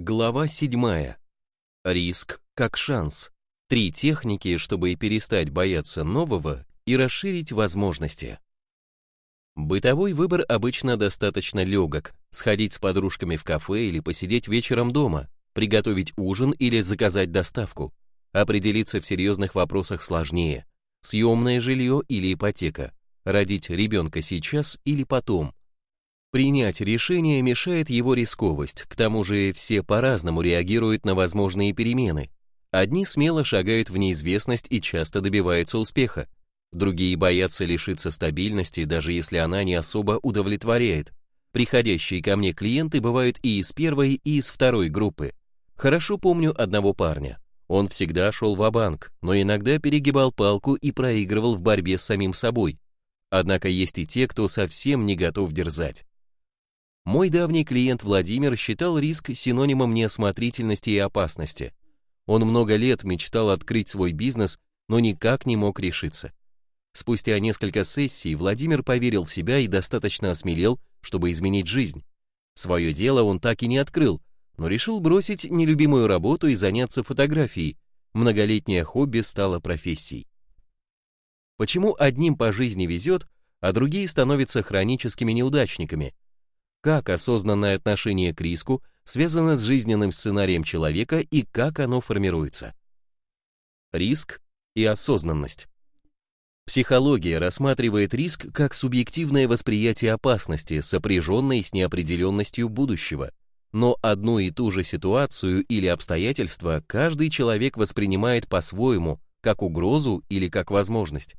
Глава 7. Риск как шанс. Три техники, чтобы перестать бояться нового и расширить возможности. Бытовой выбор обычно достаточно легок. Сходить с подружками в кафе или посидеть вечером дома, приготовить ужин или заказать доставку. Определиться в серьезных вопросах сложнее. Съемное жилье или ипотека. Родить ребенка сейчас или потом. Принять решение мешает его рисковость, к тому же все по-разному реагируют на возможные перемены. Одни смело шагают в неизвестность и часто добиваются успеха, другие боятся лишиться стабильности, даже если она не особо удовлетворяет. Приходящие ко мне клиенты бывают и из первой, и из второй группы. Хорошо помню одного парня. Он всегда шел в банк но иногда перегибал палку и проигрывал в борьбе с самим собой. Однако есть и те, кто совсем не готов дерзать. Мой давний клиент Владимир считал риск синонимом неосмотрительности и опасности. Он много лет мечтал открыть свой бизнес, но никак не мог решиться. Спустя несколько сессий Владимир поверил в себя и достаточно осмелел, чтобы изменить жизнь. Свое дело он так и не открыл, но решил бросить нелюбимую работу и заняться фотографией. Многолетнее хобби стало профессией. Почему одним по жизни везет, а другие становятся хроническими неудачниками – как осознанное отношение к риску связано с жизненным сценарием человека и как оно формируется. Риск и осознанность. Психология рассматривает риск как субъективное восприятие опасности, сопряженной с неопределенностью будущего. Но одну и ту же ситуацию или обстоятельства каждый человек воспринимает по-своему, как угрозу или как возможность.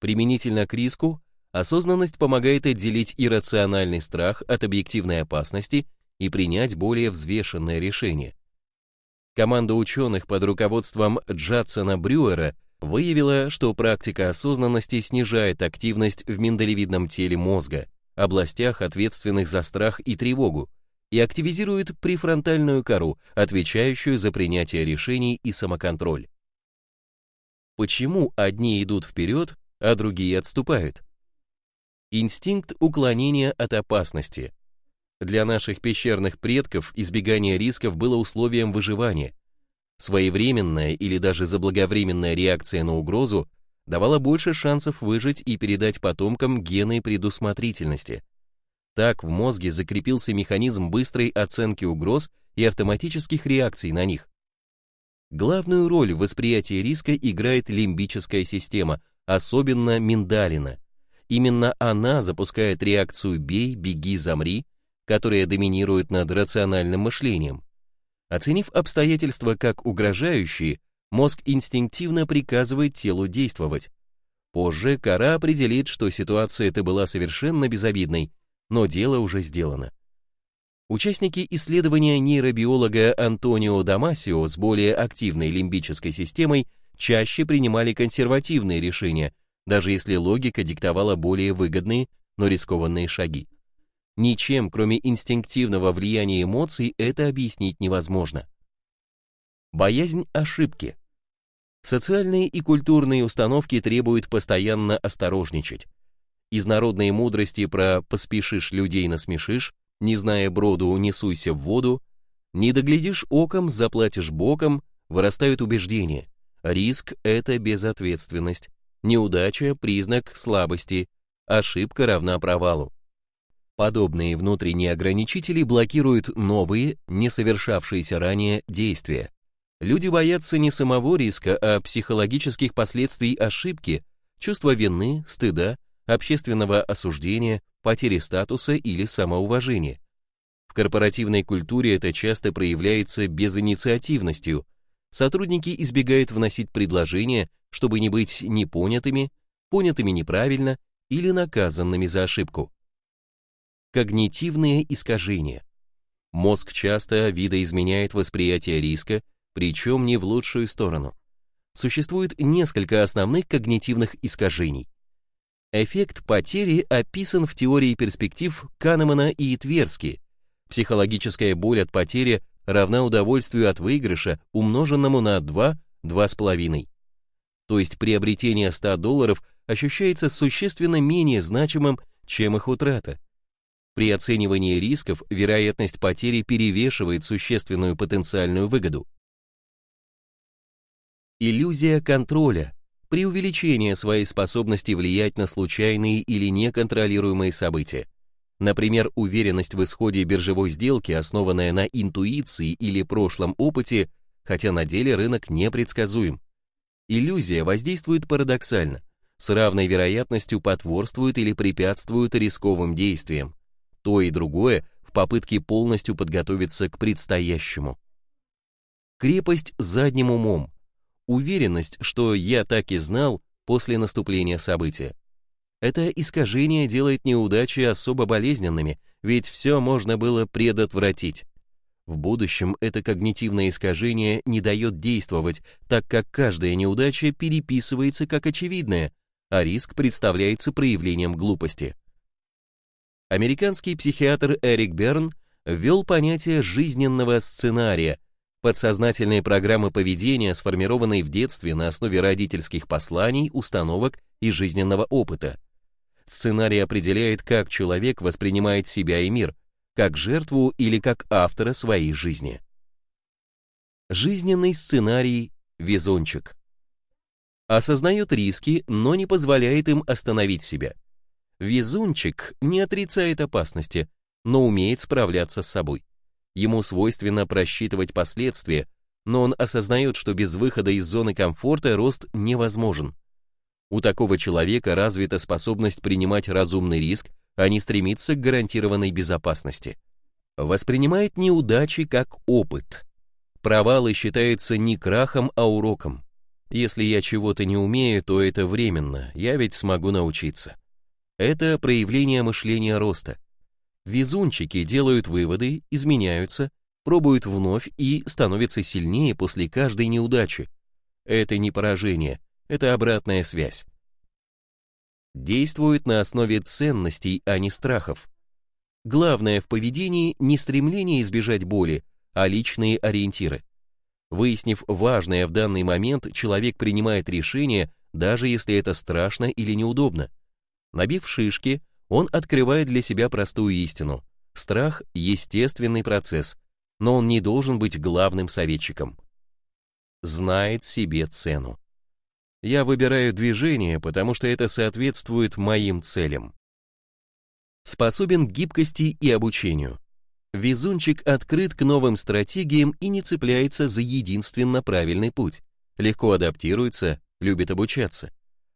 Применительно к риску Осознанность помогает отделить иррациональный страх от объективной опасности и принять более взвешенное решение. Команда ученых под руководством Джадсона Брюера выявила, что практика осознанности снижает активность в миндалевидном теле мозга, областях, ответственных за страх и тревогу, и активизирует префронтальную кору, отвечающую за принятие решений и самоконтроль. Почему одни идут вперед, а другие отступают? Инстинкт уклонения от опасности. Для наших пещерных предков избегание рисков было условием выживания. Своевременная или даже заблаговременная реакция на угрозу давала больше шансов выжить и передать потомкам гены предусмотрительности. Так в мозге закрепился механизм быстрой оценки угроз и автоматических реакций на них. Главную роль в восприятии риска играет лимбическая система, особенно миндалина. Именно она запускает реакцию «бей», «беги», «замри», которая доминирует над рациональным мышлением. Оценив обстоятельства как угрожающие, мозг инстинктивно приказывает телу действовать. Позже кора определит, что ситуация эта была совершенно безобидной, но дело уже сделано. Участники исследования нейробиолога Антонио Дамасио с более активной лимбической системой чаще принимали консервативные решения, даже если логика диктовала более выгодные, но рискованные шаги. Ничем, кроме инстинктивного влияния эмоций, это объяснить невозможно. Боязнь ошибки. Социальные и культурные установки требуют постоянно осторожничать. Из народной мудрости про «поспешишь людей насмешишь», «не зная броду, унесуйся в воду», «не доглядишь оком, заплатишь боком» вырастают убеждения. Риск – это безответственность, Неудача – признак слабости, ошибка равна провалу. Подобные внутренние ограничители блокируют новые, не совершавшиеся ранее действия. Люди боятся не самого риска, а психологических последствий ошибки, чувства вины, стыда, общественного осуждения, потери статуса или самоуважения. В корпоративной культуре это часто проявляется безинициативностью. Сотрудники избегают вносить предложения, чтобы не быть непонятыми, понятыми неправильно или наказанными за ошибку. Когнитивные искажения. Мозг часто видоизменяет восприятие риска, причем не в лучшую сторону. Существует несколько основных когнитивных искажений. Эффект потери описан в теории перспектив Канемана и Тверски. Психологическая боль от потери равна удовольствию от выигрыша, умноженному на 2, 2,5 то есть приобретение 100 долларов ощущается существенно менее значимым, чем их утрата. При оценивании рисков вероятность потери перевешивает существенную потенциальную выгоду. Иллюзия контроля, преувеличение своей способности влиять на случайные или неконтролируемые события. Например, уверенность в исходе биржевой сделки, основанная на интуиции или прошлом опыте, хотя на деле рынок непредсказуем. Иллюзия воздействует парадоксально, с равной вероятностью потворствует или препятствует рисковым действиям. То и другое в попытке полностью подготовиться к предстоящему. Крепость задним умом. Уверенность, что я так и знал после наступления события. Это искажение делает неудачи особо болезненными, ведь все можно было предотвратить. В будущем это когнитивное искажение не дает действовать, так как каждая неудача переписывается как очевидная, а риск представляется проявлением глупости. Американский психиатр Эрик Берн ввел понятие жизненного сценария, подсознательные программы поведения, сформированные в детстве на основе родительских посланий, установок и жизненного опыта. Сценарий определяет, как человек воспринимает себя и мир, как жертву или как автора своей жизни. Жизненный сценарий «Везунчик». Осознает риски, но не позволяет им остановить себя. Везунчик не отрицает опасности, но умеет справляться с собой. Ему свойственно просчитывать последствия, но он осознает, что без выхода из зоны комфорта рост невозможен. У такого человека развита способность принимать разумный риск, а не стремиться к гарантированной безопасности. Воспринимает неудачи как опыт. Провалы считаются не крахом, а уроком. Если я чего-то не умею, то это временно, я ведь смогу научиться. Это проявление мышления роста. Везунчики делают выводы, изменяются, пробуют вновь и становятся сильнее после каждой неудачи. Это не поражение, это обратная связь. Действуют на основе ценностей, а не страхов. Главное в поведении не стремление избежать боли, а личные ориентиры. Выяснив важное в данный момент, человек принимает решение, даже если это страшно или неудобно. Набив шишки, он открывает для себя простую истину. Страх – естественный процесс, но он не должен быть главным советчиком. Знает себе цену. Я выбираю движение, потому что это соответствует моим целям. Способен к гибкости и обучению. Везунчик открыт к новым стратегиям и не цепляется за единственно правильный путь. Легко адаптируется, любит обучаться.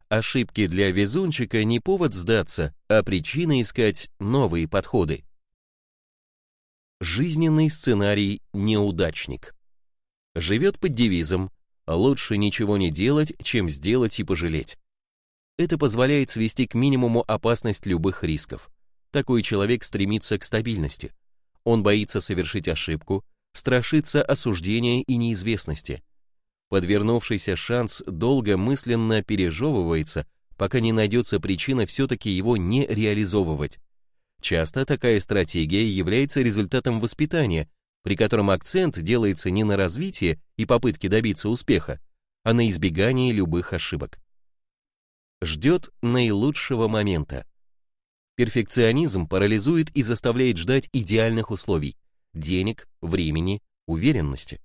Ошибки для везунчика не повод сдаться, а причина искать новые подходы. Жизненный сценарий «Неудачник». Живет под девизом «Лучше ничего не делать, чем сделать и пожалеть». Это позволяет свести к минимуму опасность любых рисков. Такой человек стремится к стабильности. Он боится совершить ошибку, страшится осуждения и неизвестности – Подвернувшийся шанс долго мысленно пережевывается, пока не найдется причина все-таки его не реализовывать. Часто такая стратегия является результатом воспитания, при котором акцент делается не на развитие и попытке добиться успеха, а на избегании любых ошибок. Ждет наилучшего момента. Перфекционизм парализует и заставляет ждать идеальных условий – денег, времени, уверенности.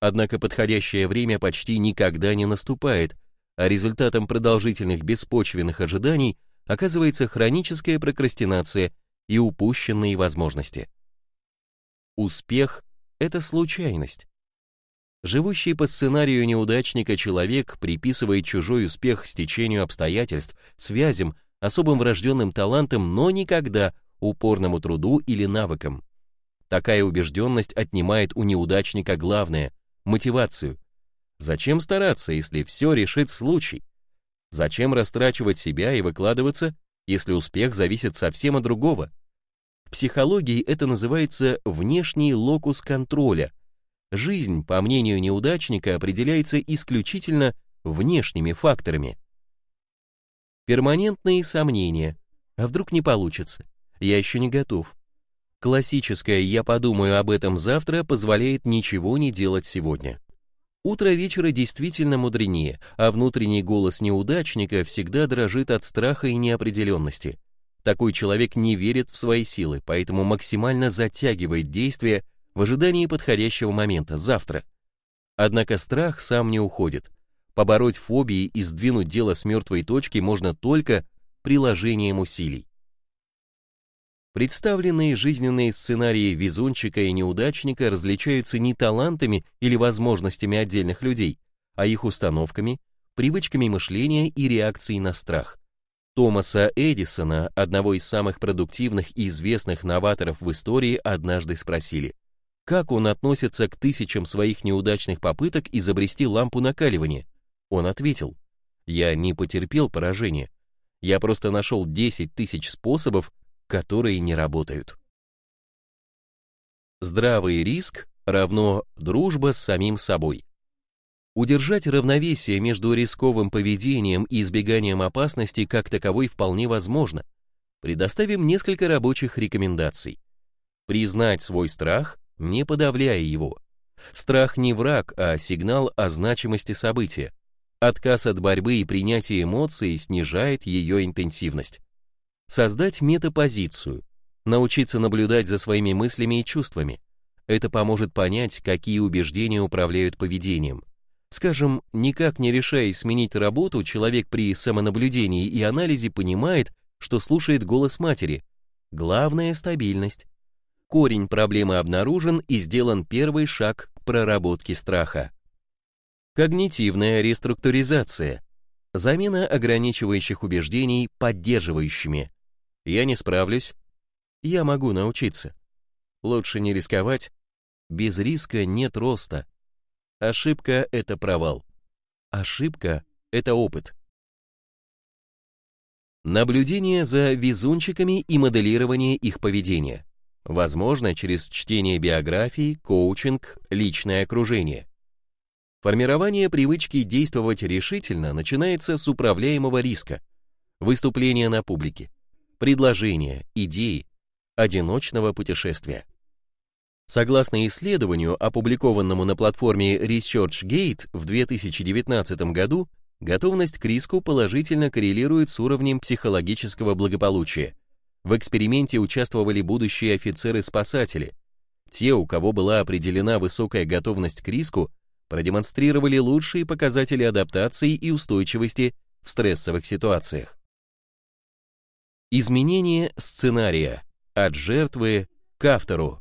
Однако подходящее время почти никогда не наступает, а результатом продолжительных беспочвенных ожиданий оказывается хроническая прокрастинация и упущенные возможности. Успех – это случайность. Живущий по сценарию неудачника человек приписывает чужой успех стечению обстоятельств, связям, особым врожденным талантам, но никогда упорному труду или навыкам. Такая убежденность отнимает у неудачника главное мотивацию. Зачем стараться, если все решит случай? Зачем растрачивать себя и выкладываться, если успех зависит совсем от другого? В психологии это называется внешний локус контроля. Жизнь, по мнению неудачника, определяется исключительно внешними факторами. Перманентные сомнения. А вдруг не получится? Я еще не готов. Классическое «я подумаю об этом завтра» позволяет ничего не делать сегодня. Утро вечера действительно мудренее, а внутренний голос неудачника всегда дрожит от страха и неопределенности. Такой человек не верит в свои силы, поэтому максимально затягивает действия в ожидании подходящего момента, завтра. Однако страх сам не уходит. Побороть фобии и сдвинуть дело с мертвой точки можно только приложением усилий. Представленные жизненные сценарии везунчика и неудачника различаются не талантами или возможностями отдельных людей, а их установками, привычками мышления и реакцией на страх. Томаса Эдисона, одного из самых продуктивных и известных новаторов в истории, однажды спросили, как он относится к тысячам своих неудачных попыток изобрести лампу накаливания. Он ответил, я не потерпел поражения, я просто нашел 10 тысяч способов, которые не работают. Здравый риск равно дружба с самим собой. Удержать равновесие между рисковым поведением и избеганием опасности как таковой вполне возможно. Предоставим несколько рабочих рекомендаций. Признать свой страх, не подавляя его. Страх не враг, а сигнал о значимости события. Отказ от борьбы и принятие эмоций снижает ее интенсивность. Создать метапозицию. Научиться наблюдать за своими мыслями и чувствами. Это поможет понять, какие убеждения управляют поведением. Скажем, никак не решаясь сменить работу, человек при самонаблюдении и анализе понимает, что слушает голос матери. Главное – стабильность. Корень проблемы обнаружен и сделан первый шаг к проработке страха. Когнитивная реструктуризация. Замена ограничивающих убеждений поддерживающими. Я не справлюсь. Я могу научиться. Лучше не рисковать. Без риска нет роста. Ошибка — это провал. Ошибка — это опыт. Наблюдение за везунчиками и моделирование их поведения. Возможно, через чтение биографий, коучинг, личное окружение. Формирование привычки действовать решительно начинается с управляемого риска, выступления на публике, предложения, идеи, одиночного путешествия. Согласно исследованию, опубликованному на платформе ResearchGate в 2019 году, готовность к риску положительно коррелирует с уровнем психологического благополучия. В эксперименте участвовали будущие офицеры-спасатели. Те, у кого была определена высокая готовность к риску, продемонстрировали лучшие показатели адаптации и устойчивости в стрессовых ситуациях. Изменение сценария от жертвы к автору.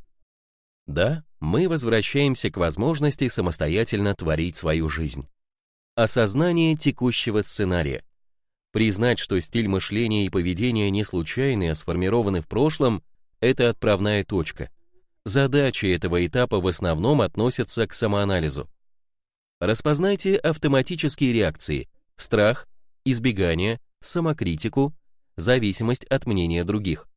Да, мы возвращаемся к возможности самостоятельно творить свою жизнь. Осознание текущего сценария. Признать, что стиль мышления и поведения не случайны, а сформированы в прошлом, это отправная точка. Задачи этого этапа в основном относятся к самоанализу. Распознайте автоматические реакции, страх, избегание, самокритику, зависимость от мнения других.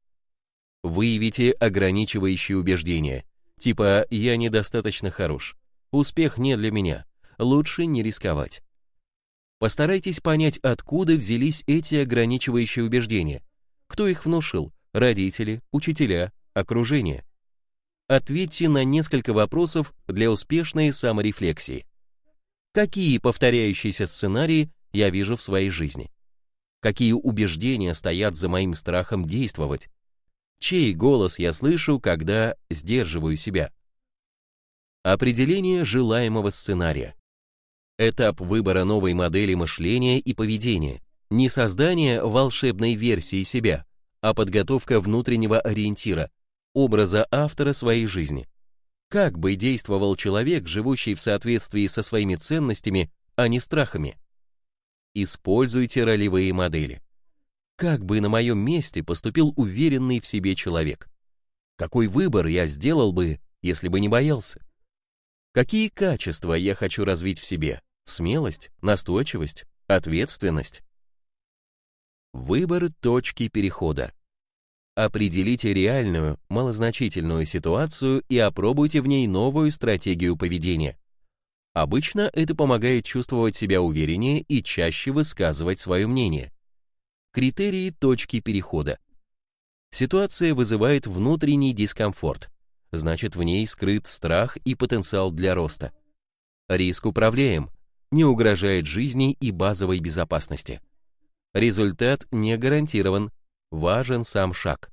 Выявите ограничивающие убеждения, Типа «я недостаточно хорош», «успех не для меня», «лучше не рисковать». Постарайтесь понять, откуда взялись эти ограничивающие убеждения. Кто их внушил? Родители, учителя, окружение. Ответьте на несколько вопросов для успешной саморефлексии. Какие повторяющиеся сценарии я вижу в своей жизни? Какие убеждения стоят за моим страхом действовать? Чей голос я слышу, когда сдерживаю себя? Определение желаемого сценария. Этап выбора новой модели мышления и поведения. Не создание волшебной версии себя, а подготовка внутреннего ориентира, образа автора своей жизни. Как бы действовал человек, живущий в соответствии со своими ценностями, а не страхами? Используйте ролевые модели. Как бы на моем месте поступил уверенный в себе человек? Какой выбор я сделал бы, если бы не боялся? Какие качества я хочу развить в себе? Смелость, настойчивость, ответственность? Выбор точки перехода. Определите реальную, малозначительную ситуацию и опробуйте в ней новую стратегию поведения. Обычно это помогает чувствовать себя увереннее и чаще высказывать свое мнение. Критерии точки перехода. Ситуация вызывает внутренний дискомфорт, значит в ней скрыт страх и потенциал для роста. Риск управляем, не угрожает жизни и базовой безопасности. Результат не гарантирован, важен сам шаг.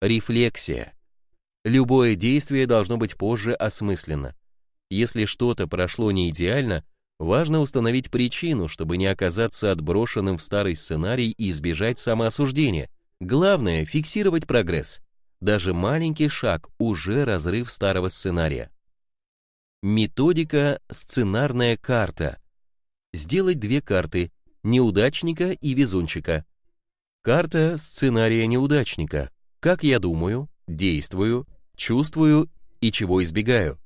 Рефлексия. Любое действие должно быть позже осмысленно. Если что-то прошло не идеально, важно установить причину, чтобы не оказаться отброшенным в старый сценарий и избежать самоосуждения. Главное – фиксировать прогресс. Даже маленький шаг – уже разрыв старого сценария. Методика «Сценарная карта». Сделать две карты – неудачника и везунчика. Карта сценария неудачника. Как я думаю, действую, чувствую и чего избегаю.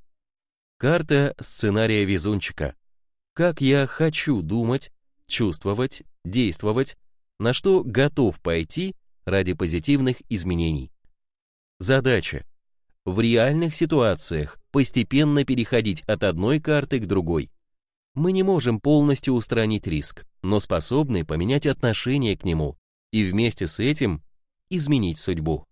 Карта сценария везунчика. Как я хочу думать, чувствовать, действовать, на что готов пойти ради позитивных изменений. Задача в реальных ситуациях постепенно переходить от одной карты к другой. Мы не можем полностью устранить риск, но способны поменять отношение к нему и вместе с этим изменить судьбу.